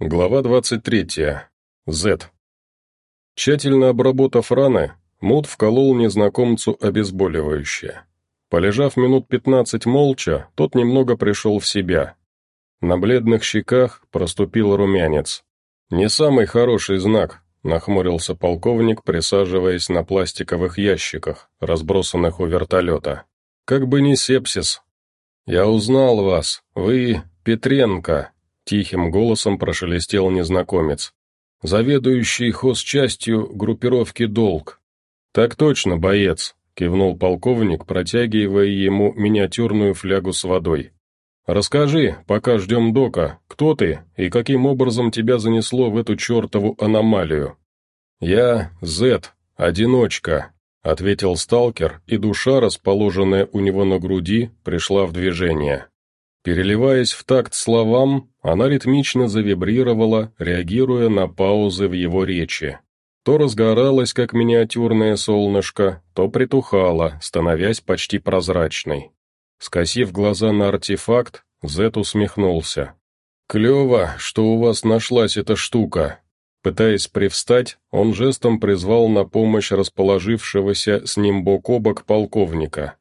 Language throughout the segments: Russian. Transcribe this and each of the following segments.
Глава 23. Z. Тщательно обработав раны, Мут вколол незнакомцу обезболивающее. Полежав минут пятнадцать молча, тот немного пришел в себя. На бледных щеках проступил румянец. «Не самый хороший знак», — нахмурился полковник, присаживаясь на пластиковых ящиках, разбросанных у вертолета. «Как бы не сепсис. Я узнал вас. Вы Петренко», Тихим голосом прошелестел незнакомец. «Заведующий хозчастью группировки «Долг». «Так точно, боец», — кивнул полковник, протягивая ему миниатюрную флягу с водой. «Расскажи, пока ждем дока, кто ты и каким образом тебя занесло в эту чертову аномалию?» «Я Зет, одиночка», — ответил сталкер, и душа, расположенная у него на груди, пришла в движение. Переливаясь в такт словам, она ритмично завибрировала, реагируя на паузы в его речи. То разгоралась, как миниатюрное солнышко, то притухала, становясь почти прозрачной. Скосив глаза на артефакт, Зет усмехнулся. «Клево, что у вас нашлась эта штука». Пытаясь привстать, он жестом призвал на помощь расположившегося с ним бок о бок полковника.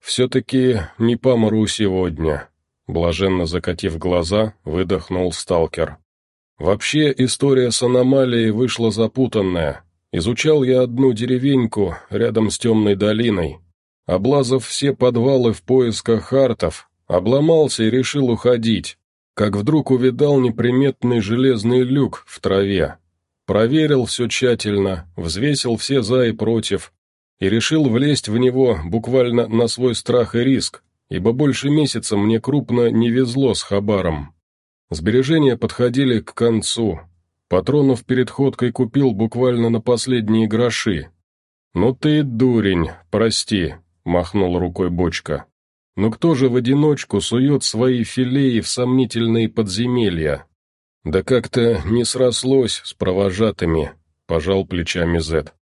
«Все-таки не помру сегодня». Блаженно закатив глаза, выдохнул сталкер. «Вообще, история с аномалией вышла запутанная. Изучал я одну деревеньку рядом с темной долиной. Облазав все подвалы в поисках хартов, обломался и решил уходить, как вдруг увидал неприметный железный люк в траве. Проверил все тщательно, взвесил все за и против, и решил влезть в него буквально на свой страх и риск, ибо больше месяца мне крупно не везло с хабаром. Сбережения подходили к концу. Патронов перед ходкой купил буквально на последние гроши. «Ну ты дурень, прости», — махнул рукой бочка. «Но кто же в одиночку сует свои филеи в сомнительные подземелья?» «Да как-то не срослось с провожатыми», — пожал плечами Зет.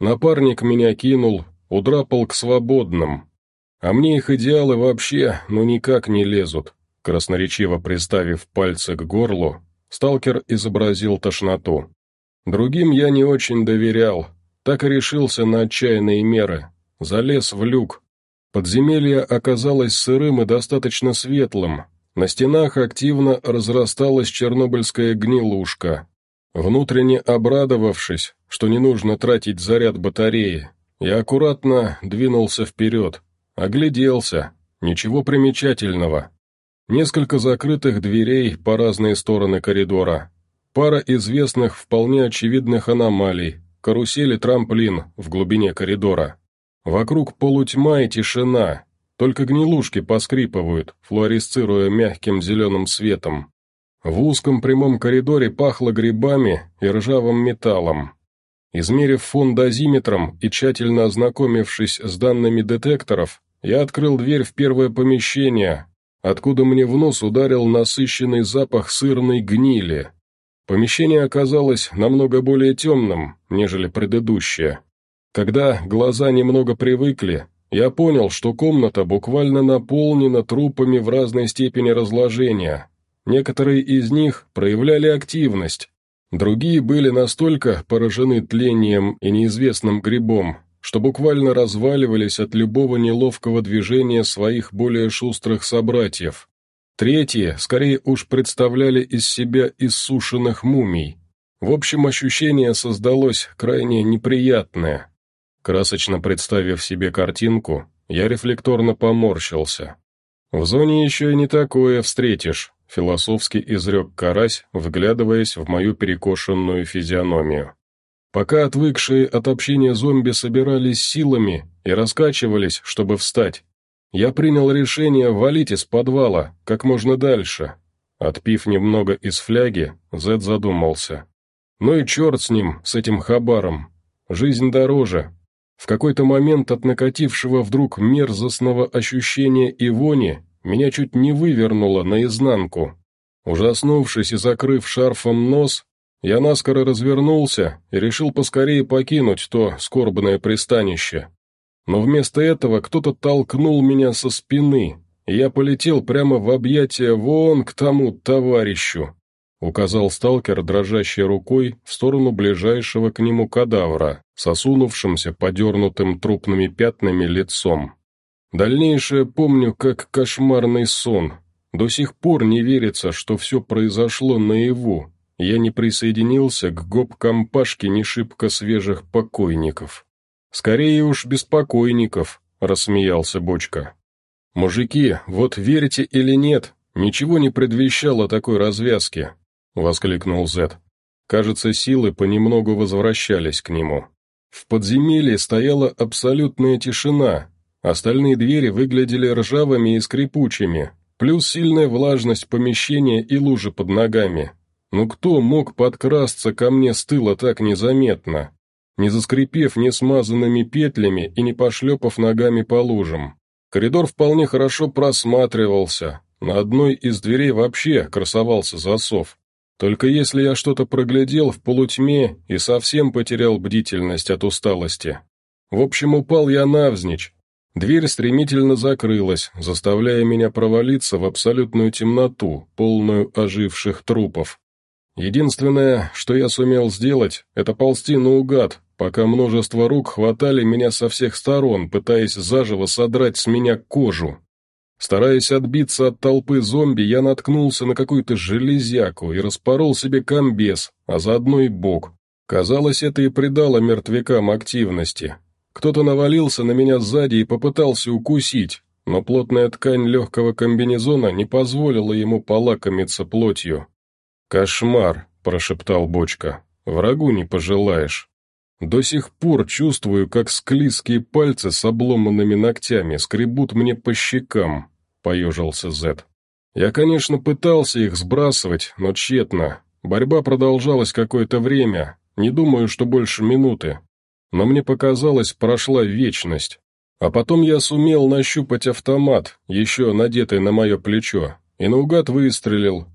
«Напарник меня кинул, удрапал к свободным, а мне их идеалы вообще ну никак не лезут. Красноречиво приставив пальцы к горлу, сталкер изобразил тошноту. Другим я не очень доверял, так и решился на отчаянные меры. Залез в люк. Подземелье оказалось сырым и достаточно светлым. На стенах активно разрасталась чернобыльская гнилушка. Внутренне обрадовавшись, что не нужно тратить заряд батареи, я аккуратно двинулся вперед, Огляделся. Ничего примечательного. Несколько закрытых дверей по разные стороны коридора. Пара известных вполне очевидных аномалий. Карусель и трамплин в глубине коридора. Вокруг полутьма и тишина. Только гнилушки поскрипывают, флуоресцируя мягким зеленым светом. В узком прямом коридоре пахло грибами и ржавым металлом. Измерив фон дозиметром и тщательно ознакомившись с данными детекторов, я открыл дверь в первое помещение, откуда мне в нос ударил насыщенный запах сырной гнили. Помещение оказалось намного более темным, нежели предыдущее. Когда глаза немного привыкли, я понял, что комната буквально наполнена трупами в разной степени разложения. Некоторые из них проявляли активность, другие были настолько поражены тлением и неизвестным грибом, что буквально разваливались от любого неловкого движения своих более шустрых собратьев. Третьи, скорее уж, представляли из себя иссушенных мумий. В общем, ощущение создалось крайне неприятное. Красочно представив себе картинку, я рефлекторно поморщился. «В зоне еще и не такое встретишь», — философски изрек карась, вглядываясь в мою перекошенную физиономию. Пока отвыкшие от общения зомби собирались силами и раскачивались, чтобы встать, я принял решение валить из подвала как можно дальше. Отпив немного из фляги, Зед задумался. Ну и черт с ним, с этим хабаром. Жизнь дороже. В какой-то момент от накатившего вдруг мерзостного ощущения и вони меня чуть не вывернуло наизнанку. Ужаснувшись и закрыв шарфом нос, я наскоро развернулся и решил поскорее покинуть то скорбное пристанище. Но вместо этого кто-то толкнул меня со спины, и я полетел прямо в объятия вон к тому товарищу. — указал сталкер дрожащей рукой в сторону ближайшего к нему кадавра, сосунувшимся подернутым трупными пятнами лицом. Дальнейшее помню как кошмарный сон. До сих пор не верится, что все произошло наяву. Я не присоединился к гоп-компашке не шибко свежих покойников. Скорее уж беспокойников, рассмеялся Бочка. «Мужики, вот верите или нет, ничего не предвещало такой развязки», — воскликнул Зет. Кажется, силы понемногу возвращались к нему. В подземелье стояла абсолютная тишина, остальные двери выглядели ржавыми и скрипучими, плюс сильная влажность помещения и лужи под ногами. Ну кто мог подкрасться ко мне с тыла так незаметно, не заскрипев не смазанными петлями и не пошлепав ногами по лужам? Коридор вполне хорошо просматривался, на одной из дверей вообще красовался засов. Только если я что-то проглядел в полутьме и совсем потерял бдительность от усталости. В общем, упал я навзничь. Дверь стремительно закрылась, заставляя меня провалиться в абсолютную темноту, полную оживших трупов. Единственное, что я сумел сделать, это ползти наугад, пока множество рук хватали меня со всех сторон, пытаясь заживо содрать с меня кожу. Стараясь отбиться от толпы зомби, я наткнулся на какую-то железяку и распорол себе комбез, а заодно и бок. Казалось, это и придало мертвякам активности. Кто-то навалился на меня сзади и попытался укусить, но плотная ткань легкого комбинезона не позволила ему полакомиться плотью. «Кошмар», — прошептал Бочка, — «врагу не пожелаешь». До сих пор чувствую, как склизкие пальцы с обломанными ногтями скребут мне по щекам, — поежился Зет. Я, конечно, пытался их сбрасывать, но тщетно. Борьба продолжалась какое-то время, не думаю, что больше минуты. Но мне показалось, прошла вечность. А потом я сумел нащупать автомат, еще надетый на мое плечо, и наугад выстрелил.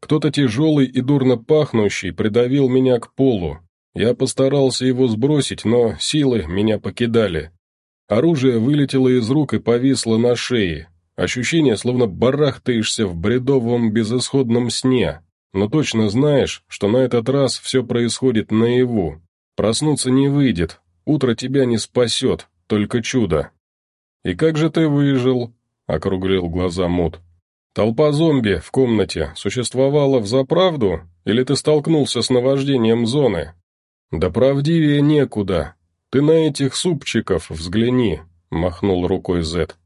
Кто-то тяжелый и дурно пахнущий придавил меня к полу, я постарался его сбросить, но силы меня покидали. Оружие вылетело из рук и повисло на шее. Ощущение, словно барахтаешься в бредовом безысходном сне, но точно знаешь, что на этот раз все происходит наяву. Проснуться не выйдет, утро тебя не спасет, только чудо. «И как же ты выжил?» — округлил глаза Мут. «Толпа зомби в комнате существовала в заправду, или ты столкнулся с наваждением зоны?» «Да правдивее некуда. Ты на этих супчиков взгляни», — махнул рукой Зет.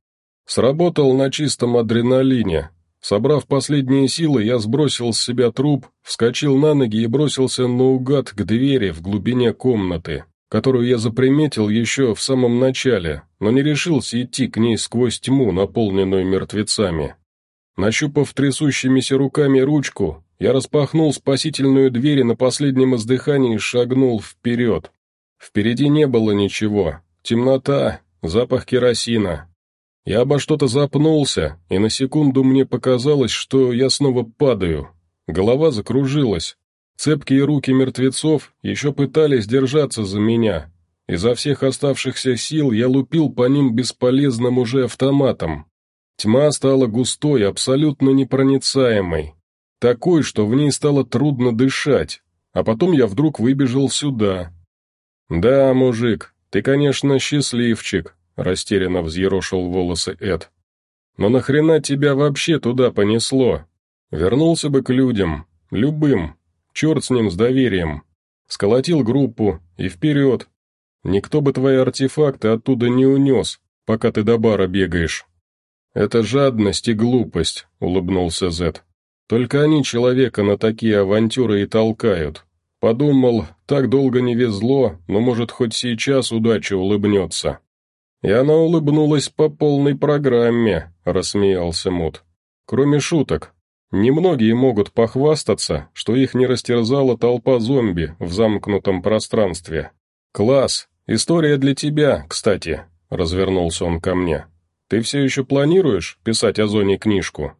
«Сработал на чистом адреналине. Собрав последние силы, я сбросил с себя труп, вскочил на ноги и бросился наугад к двери в глубине комнаты, которую я заприметил еще в самом начале, но не решился идти к ней сквозь тьму, наполненную мертвецами. Нащупав трясущимися руками ручку, я распахнул спасительную дверь и на последнем издыхании шагнул вперед. Впереди не было ничего. Темнота, запах керосина. Я обо что-то запнулся, и на секунду мне показалось, что я снова падаю. Голова закружилась. Цепкие руки мертвецов еще пытались держаться за меня. Изо всех оставшихся сил я лупил по ним бесполезным уже автоматом. Тьма стала густой, абсолютно непроницаемой такой, что в ней стало трудно дышать, а потом я вдруг выбежал сюда. «Да, мужик, ты, конечно, счастливчик», — растерянно взъерошил волосы Эд. «Но нахрена тебя вообще туда понесло? Вернулся бы к людям, любым, черт с ним с доверием. Сколотил группу и вперед. Никто бы твои артефакты оттуда не унес, пока ты до бара бегаешь». «Это жадность и глупость», — улыбнулся Зет. Только они человека на такие авантюры и толкают. Подумал, так долго не везло, но может хоть сейчас удача улыбнется. И она улыбнулась по полной программе, рассмеялся Мут. Кроме шуток, немногие могут похвастаться, что их не растерзала толпа зомби в замкнутом пространстве. «Класс! История для тебя, кстати», — развернулся он ко мне. «Ты все еще планируешь писать о зоне книжку?»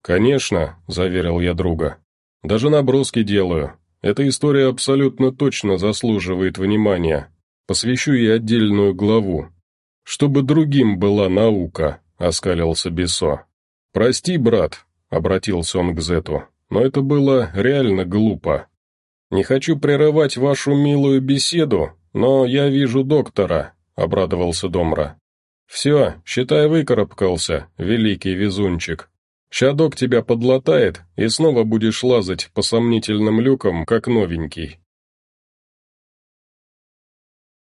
«Конечно», — заверил я друга. «Даже наброски делаю. Эта история абсолютно точно заслуживает внимания. Посвящу ей отдельную главу. Чтобы другим была наука», — оскалился Бесо. «Прости, брат», — обратился он к Зету. но это было реально глупо. «Не хочу прерывать вашу милую беседу, но я вижу доктора», — обрадовался Домра. «Все, считай, выкарабкался, великий везунчик. Щадок тебя подлатает, и снова будешь лазать по сомнительным люкам, как новенький».